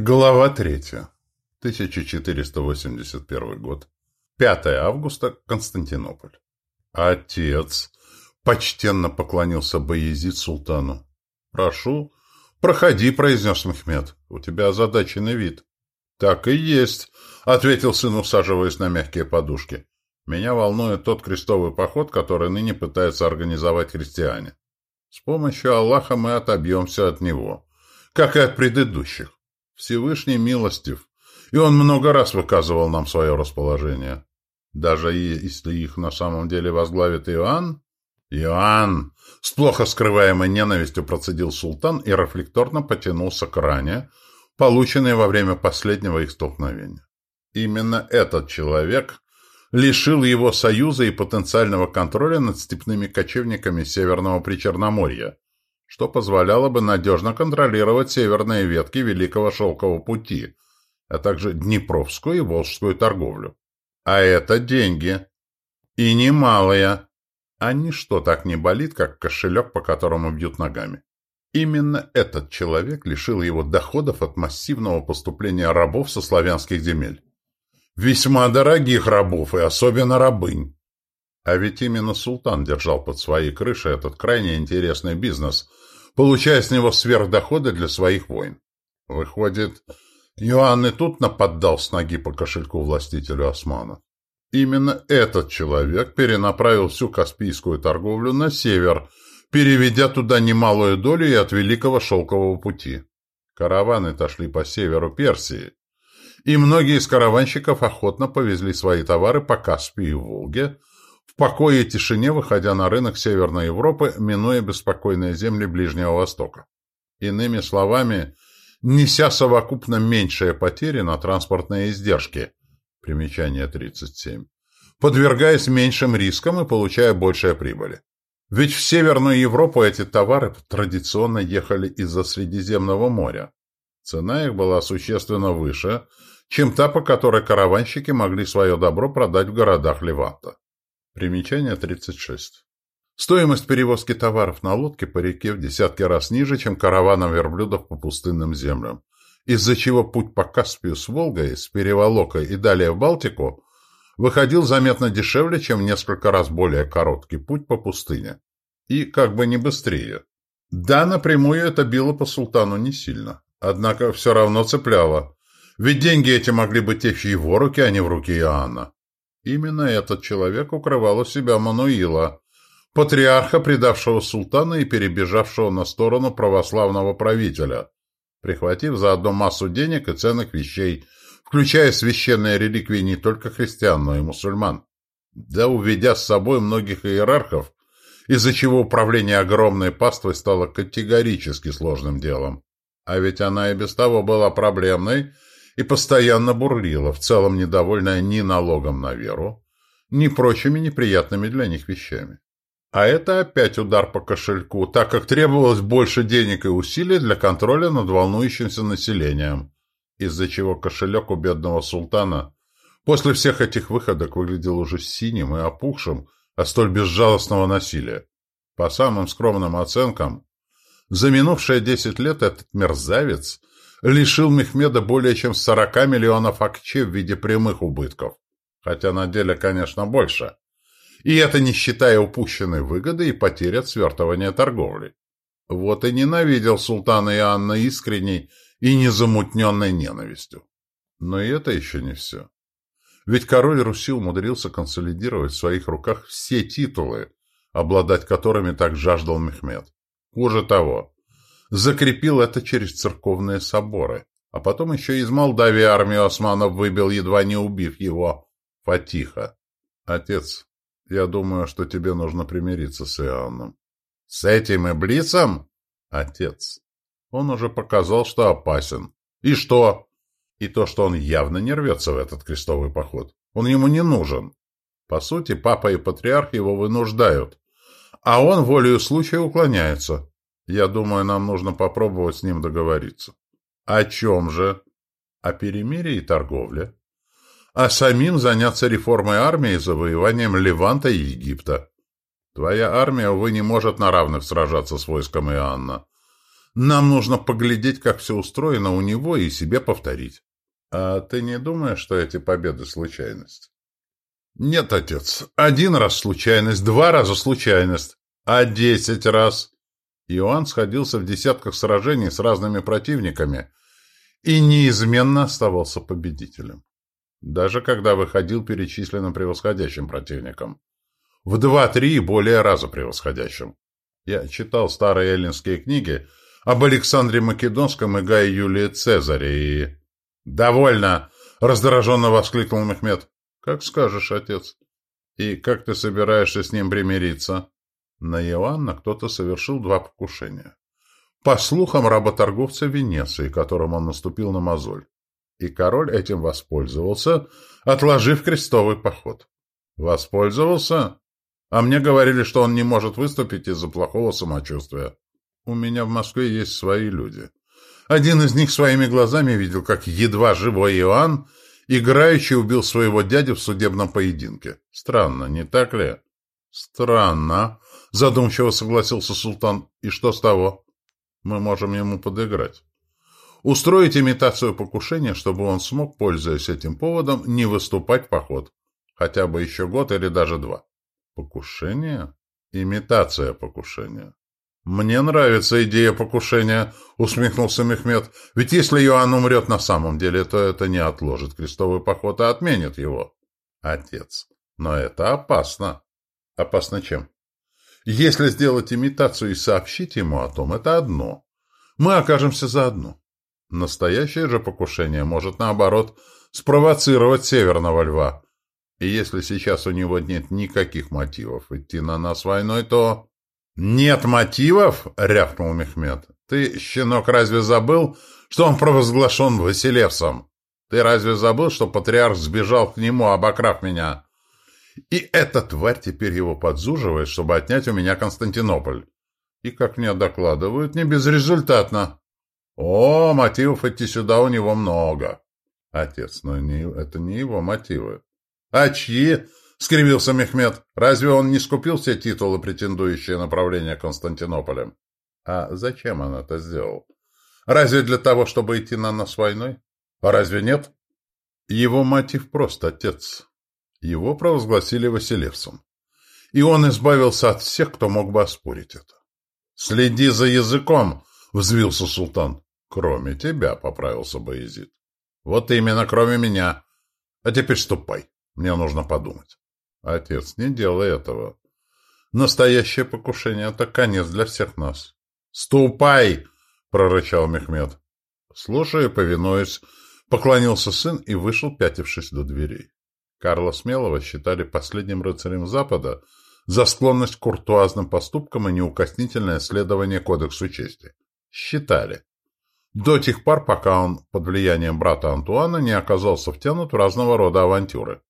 Глава третья. 1481 год. 5 августа. Константинополь. Отец. Почтенно поклонился Баязид султану. Прошу. Проходи, произнес Мехмед. У тебя озадаченный вид. Так и есть, ответил сын, усаживаясь на мягкие подушки. Меня волнует тот крестовый поход, который ныне пытаются организовать христиане. С помощью Аллаха мы отобьемся от него, как и от предыдущих. Всевышний милостив, и он много раз выказывал нам свое расположение. Даже если их на самом деле возглавит Иоанн? Иоанн! С плохо скрываемой ненавистью процедил султан и рефлекторно потянулся к ране, полученной во время последнего их столкновения. Именно этот человек лишил его союза и потенциального контроля над степными кочевниками Северного Причерноморья, что позволяло бы надежно контролировать северные ветки Великого Шелкового пути, а также Днепровскую и Волжскую торговлю. А это деньги. И немалые. А ничто так не болит, как кошелек, по которому бьют ногами. Именно этот человек лишил его доходов от массивного поступления рабов со славянских земель. Весьма дорогих рабов и особенно рабынь. А ведь именно султан держал под своей крышей этот крайне интересный бизнес, получая с него сверхдоходы для своих войн. Выходит, Иоанн и тут нападал с ноги по кошельку властителю Османа. Именно этот человек перенаправил всю Каспийскую торговлю на север, переведя туда немалую долю и от Великого Шелкового пути. Караваны-то шли по северу Персии, и многие из караванщиков охотно повезли свои товары по Каспию и Волге, покое и тишине выходя на рынок Северной Европы, минуя беспокойные земли Ближнего Востока. Иными словами, неся совокупно меньшие потери на транспортные издержки, примечание 37, подвергаясь меньшим рискам и получая большие прибыли. Ведь в Северную Европу эти товары традиционно ехали из-за Средиземного моря. Цена их была существенно выше, чем та, по которой караванщики могли свое добро продать в городах Леванта. Примечание 36. Стоимость перевозки товаров на лодке по реке в десятки раз ниже, чем караваном верблюдов по пустынным землям, из-за чего путь по Каспию с Волгой, с Переволокой и далее в Балтику выходил заметно дешевле, чем в несколько раз более короткий путь по пустыне. И как бы не быстрее. Да, напрямую это било по султану не сильно. Однако все равно цепляло. Ведь деньги эти могли быть в его руке, а не в руке Иоанна. Именно этот человек укрывал у себя Мануила, патриарха, предавшего султана и перебежавшего на сторону православного правителя, прихватив заодно массу денег и ценных вещей, включая священные реликвии не только христиан, но и мусульман. Да уведя с собой многих иерархов, из-за чего управление огромной паствой стало категорически сложным делом. А ведь она и без того была проблемной и постоянно бурлила, в целом недовольная ни налогом на веру, ни прочими неприятными для них вещами. А это опять удар по кошельку, так как требовалось больше денег и усилий для контроля над волнующимся населением, из-за чего кошелек у бедного султана после всех этих выходок выглядел уже синим и опухшим от столь безжалостного насилия. По самым скромным оценкам, за минувшие десять лет этот мерзавец лишил Мехмеда более чем 40 миллионов акче в виде прямых убытков, хотя на деле, конечно, больше. И это не считая упущенной выгоды и потери от свертывания торговли. Вот и ненавидел султана Иоанна искренней и незамутненной ненавистью. Но и это еще не все. Ведь король Руси умудрился консолидировать в своих руках все титулы, обладать которыми так жаждал Мехмед. Хуже того, закрепил это через церковные соборы, а потом еще из Молдавии армию османов выбил, едва не убив его, Фатиха. Отец, я думаю, что тебе нужно примириться с Иоанном. С этим иблисом? Отец. Он уже показал, что опасен. И что? И то, что он явно не рвется в этот крестовый поход. Он ему не нужен. По сути, папа и патриарх его вынуждают. А он волею случая уклоняется. Я думаю, нам нужно попробовать с ним договориться. О чем же? О перемирии и торговле а самим заняться реформой армии и завоеванием Леванта и Египта. Твоя армия, увы, не может на равных сражаться с войском Иоанна. Нам нужно поглядеть, как все устроено у него, и себе повторить. А ты не думаешь, что эти победы — случайность? Нет, отец. Один раз случайность, два раза случайность, а десять раз. Иоанн сходился в десятках сражений с разными противниками и неизменно оставался победителем. Даже когда выходил перечисленным превосходящим противником. В два-три и более раза превосходящим. Я читал старые эллинские книги об Александре Македонском и Гае Юлии Цезаре и... «Довольно!» — раздраженно воскликнул Мехмед. «Как скажешь, отец. И как ты собираешься с ним примириться?» На Иоанна кто-то совершил два покушения. По слухам, работорговца Венеции, которым он наступил на мозоль. И король этим воспользовался, отложив крестовый поход. Воспользовался? А мне говорили, что он не может выступить из-за плохого самочувствия. У меня в Москве есть свои люди. Один из них своими глазами видел, как едва живой Иоанн играючи убил своего дядю в судебном поединке. Странно, не так ли? Странно, задумчиво согласился султан. И что с того? Мы можем ему подыграть. Устроить имитацию покушения, чтобы он смог, пользуясь этим поводом, не выступать в поход. Хотя бы еще год или даже два. Покушение? Имитация покушения. «Мне нравится идея покушения», — усмехнулся Мехмед. «Ведь если Иоанн умрет на самом деле, то это не отложит крестовый поход, а отменит его». «Отец, но это опасно». «Опасно чем?» «Если сделать имитацию и сообщить ему о том, это одно. Мы окажемся заодно. Настоящее же покушение может, наоборот, спровоцировать Северного Льва. И если сейчас у него нет никаких мотивов идти на нас войной, то...» «Нет мотивов?» — рявкнул Мехмед. «Ты, щенок, разве забыл, что он провозглашен Василевсом? Ты разве забыл, что патриарх сбежал к нему, обокрав меня? И эта тварь теперь его подзуживает, чтобы отнять у меня Константинополь. И, как мне докладывают, не безрезультатно. О, мотивов идти сюда у него много. Отец, но не, это не его мотивы. А чьи? — скривился Мехмед. «Разве он не скупил все титулы, претендующие на правление Константинополем?» «А зачем он это сделал? Разве для того, чтобы идти на нас войной? А разве нет?» Его мотив прост, отец. Его провозгласили Василевсом. И он избавился от всех, кто мог бы оспорить это. «Следи за языком!» — взвился султан. «Кроме тебя», — поправился Боязид. «Вот именно, кроме меня. А теперь ступай. Мне нужно подумать». Отец, не делай этого. Настоящее покушение — это конец для всех нас. «Ступай!» — прорычал Мехмед. Слушая и повинуясь, поклонился сын и вышел, пятившись до дверей. Карла Смелого считали последним рыцарем Запада за склонность к куртуазным поступкам и неукоснительное следование кодексу чести. Считали. До тех пор, пока он под влиянием брата Антуана не оказался втянут в разного рода авантюры.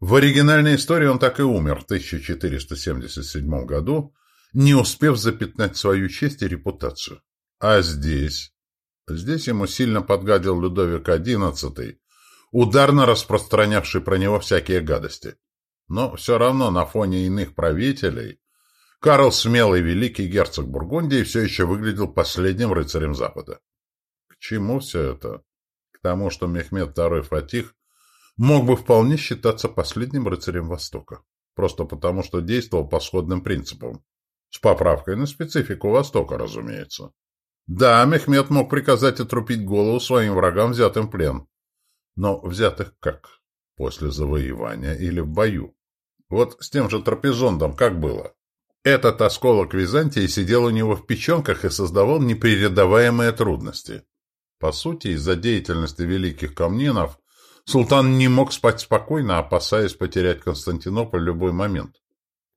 В оригинальной истории он так и умер в 1477 году, не успев запятнать свою честь и репутацию. А здесь? Здесь ему сильно подгадил Людовик XI, ударно распространявший про него всякие гадости. Но все равно на фоне иных правителей Карл Смелый, великий герцог Бургундии, все еще выглядел последним рыцарем Запада. К чему все это? К тому, что Мехмед II Фатих мог бы вполне считаться последним рыцарем Востока. Просто потому, что действовал по сходным принципам. С поправкой на специфику Востока, разумеется. Да, Мехмед мог приказать отрубить голову своим врагам, взятым в плен. Но взятых как? После завоевания или в бою? Вот с тем же Трапезондом как было? Этот осколок Византии сидел у него в печенках и создавал непередаваемые трудности. По сути, из-за деятельности великих камнинов Султан не мог спать спокойно, опасаясь потерять Константинополь в любой момент.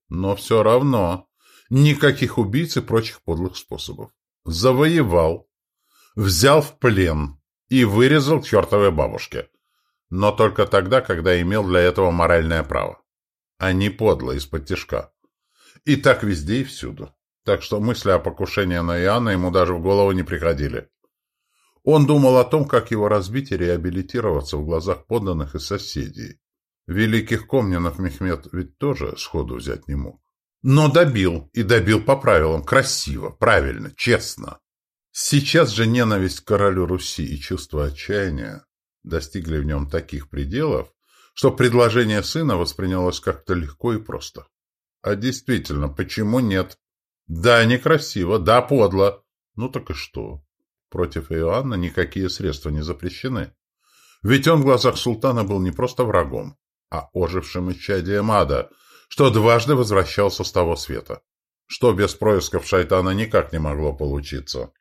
Но все равно никаких убийц и прочих подлых способов. Завоевал, взял в плен и вырезал чертовой бабушке. Но только тогда, когда имел для этого моральное право. А не подло из-под тяжка. И так везде и всюду. Так что мысли о покушении на Иоанна ему даже в голову не приходили. Он думал о том, как его разбить и реабилитироваться в глазах подданных и соседей. Великих комнинов Мехмед ведь тоже сходу взять не мог. Но добил, и добил по правилам, красиво, правильно, честно. Сейчас же ненависть к королю Руси и чувство отчаяния достигли в нем таких пределов, что предложение сына воспринялось как-то легко и просто. А действительно, почему нет? Да, некрасиво, да, подло. Ну так и что? Против Иоанна никакие средства не запрещены. Ведь он в глазах султана был не просто врагом, а ожившим исчадием ада, что дважды возвращался с того света, что без происков шайтана никак не могло получиться.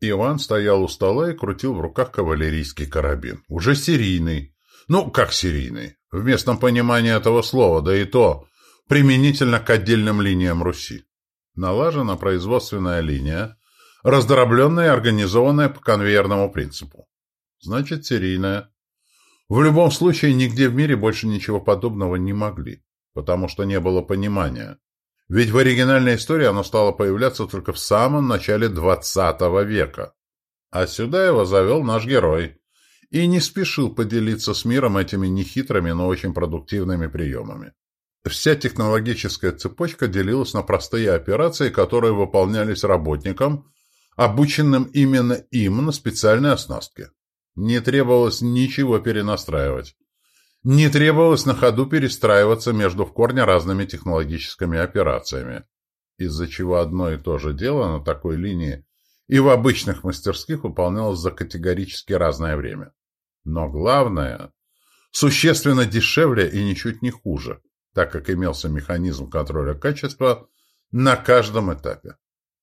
Иван стоял у стола и крутил в руках кавалерийский карабин. Уже серийный. Ну, как серийный? В местном понимании этого слова, да и то, применительно к отдельным линиям Руси. Налажена производственная линия, раздробленная и организованная по конвейерному принципу. Значит, серийная. В любом случае, нигде в мире больше ничего подобного не могли, потому что не было понимания. Ведь в оригинальной истории оно стало появляться только в самом начале XX века. А сюда его завел наш герой. И не спешил поделиться с миром этими нехитрыми, но очень продуктивными приемами. Вся технологическая цепочка делилась на простые операции, которые выполнялись работником, обученным именно им на специальной оснастке. Не требовалось ничего перенастраивать. Не требовалось на ходу перестраиваться между в корне разными технологическими операциями, из-за чего одно и то же дело на такой линии и в обычных мастерских выполнялось за категорически разное время. Но главное, существенно дешевле и ничуть не хуже, так как имелся механизм контроля качества на каждом этапе.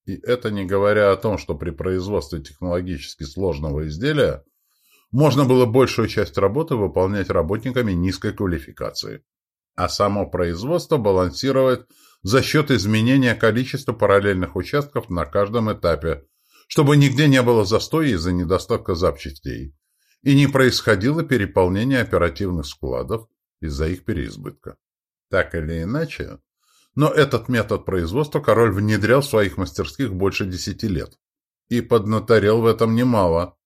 И это не говоря о том, что при производстве технологически сложного изделия можно было большую часть работы выполнять работниками низкой квалификации, а само производство балансировать за счет изменения количества параллельных участков на каждом этапе, чтобы нигде не было застоя из-за недостатка запчастей. И не происходило переполнение оперативных складов из-за их переизбытка. Так или иначе, но этот метод производства король внедрял в своих мастерских больше десяти лет. И поднаторел в этом немало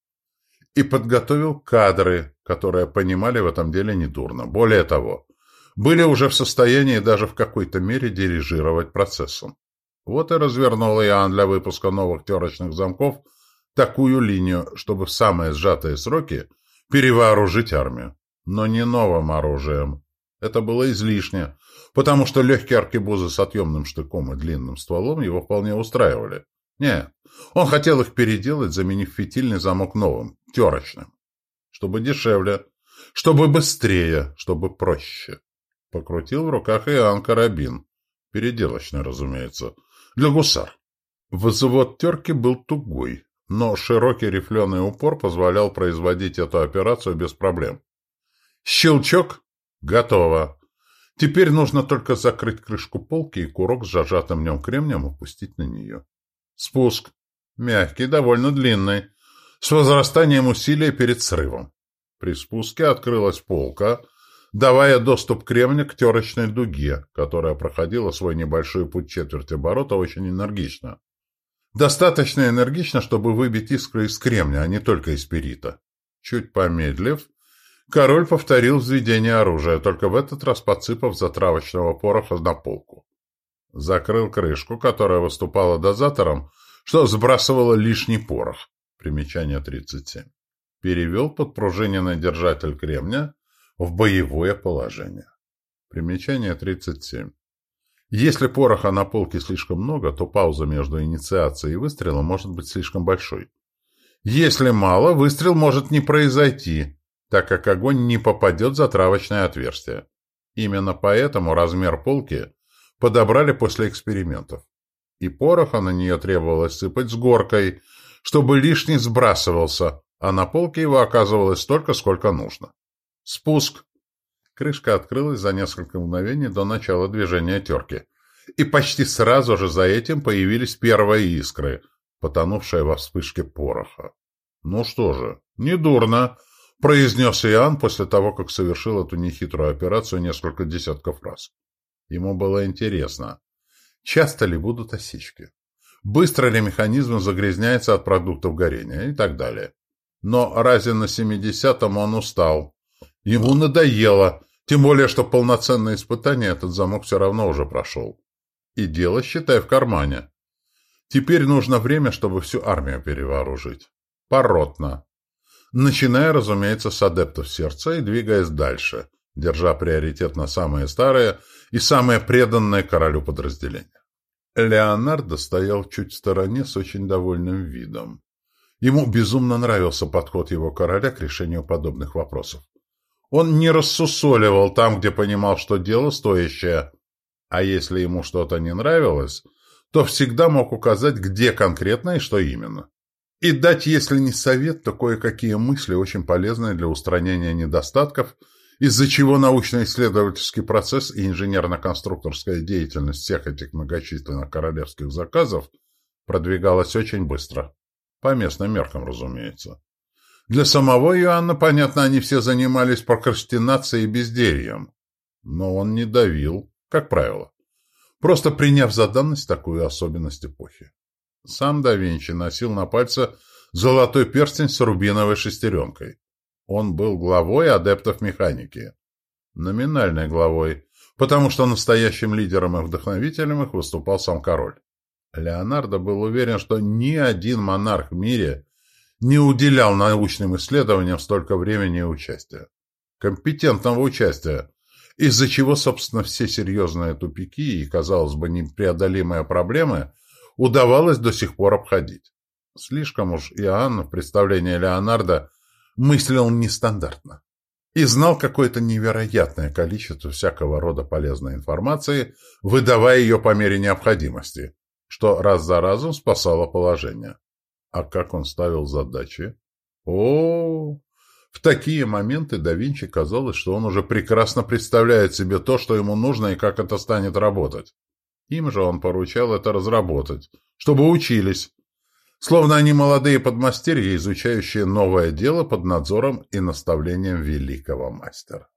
и подготовил кадры, которые понимали в этом деле недурно. Более того, были уже в состоянии даже в какой-то мере дирижировать процессом. Вот и развернул Иоанн для выпуска новых терочных замков такую линию, чтобы в самые сжатые сроки перевооружить армию. Но не новым оружием. Это было излишне, потому что легкие аркебузы с отъемным штыком и длинным стволом его вполне устраивали. Нет, он хотел их переделать, заменив фитильный замок новым, терочным. Чтобы дешевле, чтобы быстрее, чтобы проще. Покрутил в руках Иоанн карабин. Переделочный, разумеется. Для гусар. Взвод терки был тугой, но широкий рифленый упор позволял производить эту операцию без проблем. Щелчок. Готово. Теперь нужно только закрыть крышку полки и курок с зажатым в нем кремнем опустить на нее. Спуск. Мягкий, довольно длинный. С возрастанием усилия перед срывом. При спуске открылась полка, давая доступ кремня к терочной дуге, которая проходила свой небольшой путь четверти оборота очень энергично. Достаточно энергично, чтобы выбить искры из кремня, а не только из перита. Чуть помедлив, король повторил взведение оружия, только в этот раз подсыпав затравочного пороха на полку. Закрыл крышку, которая выступала дозатором, что сбрасывало лишний порох. Примечание 37. Перевел подпружиненный держатель кремня в боевое положение. Примечание 37. Если пороха на полке слишком много, то пауза между инициацией и выстрелом может быть слишком большой. Если мало, выстрел может не произойти, так как огонь не попадет в затравочное отверстие. Именно поэтому размер полки подобрали после экспериментов. И пороха на нее требовалось сыпать с горкой, чтобы лишний сбрасывался, а на полке его оказывалось столько, сколько нужно. Спуск. Крышка открылась за несколько мгновений до начала движения терки. И почти сразу же за этим появились первые искры, потонувшие во вспышке пороха. «Ну что же, недурно», — произнес Иоанн после того, как совершил эту нехитрую операцию несколько десятков раз. Ему было интересно, часто ли будут осечки, быстро ли механизм загрязняется от продуктов горения и так далее. Но разве на 70-м он устал. Ему надоело, тем более, что полноценное испытание этот замок все равно уже прошел. И дело, считай, в кармане. Теперь нужно время, чтобы всю армию перевооружить. Поротно. Начиная, разумеется, с адептов сердца и двигаясь дальше, держа приоритет на самые старые и самые преданные королю подразделения. Леонардо стоял чуть в стороне с очень довольным видом. Ему безумно нравился подход его короля к решению подобных вопросов. Он не рассусоливал там, где понимал, что дело стоящее, а если ему что-то не нравилось, то всегда мог указать, где конкретно и что именно. И дать, если не совет, то кое-какие мысли, очень полезные для устранения недостатков, из-за чего научно-исследовательский процесс и инженерно-конструкторская деятельность всех этих многочисленных королевских заказов продвигалась очень быстро. По местным меркам, разумеется. Для самого Иоанна, понятно, они все занимались прокрастинацией и бездельем. Но он не давил, как правило, просто приняв за данность такую особенность эпохи. Сам да Винчи носил на пальце золотой перстень с рубиновой шестеренкой. Он был главой адептов механики. Номинальной главой, потому что настоящим лидером и вдохновителем их выступал сам король. Леонардо был уверен, что ни один монарх в мире не уделял научным исследованиям столько времени и участия. Компетентного участия, из-за чего, собственно, все серьезные тупики и, казалось бы, непреодолимые проблемы удавалось до сих пор обходить. Слишком уж Иоанн в представлении Леонардо мыслил нестандартно и знал какое-то невероятное количество всякого рода полезной информации, выдавая ее по мере необходимости, что раз за разом спасало положение. А как он ставил задачи? О, в такие моменты да Винчи казалось, что он уже прекрасно представляет себе то, что ему нужно и как это станет работать. Им же он поручал это разработать, чтобы учились, словно они молодые подмастерья, изучающие новое дело под надзором и наставлением великого мастера.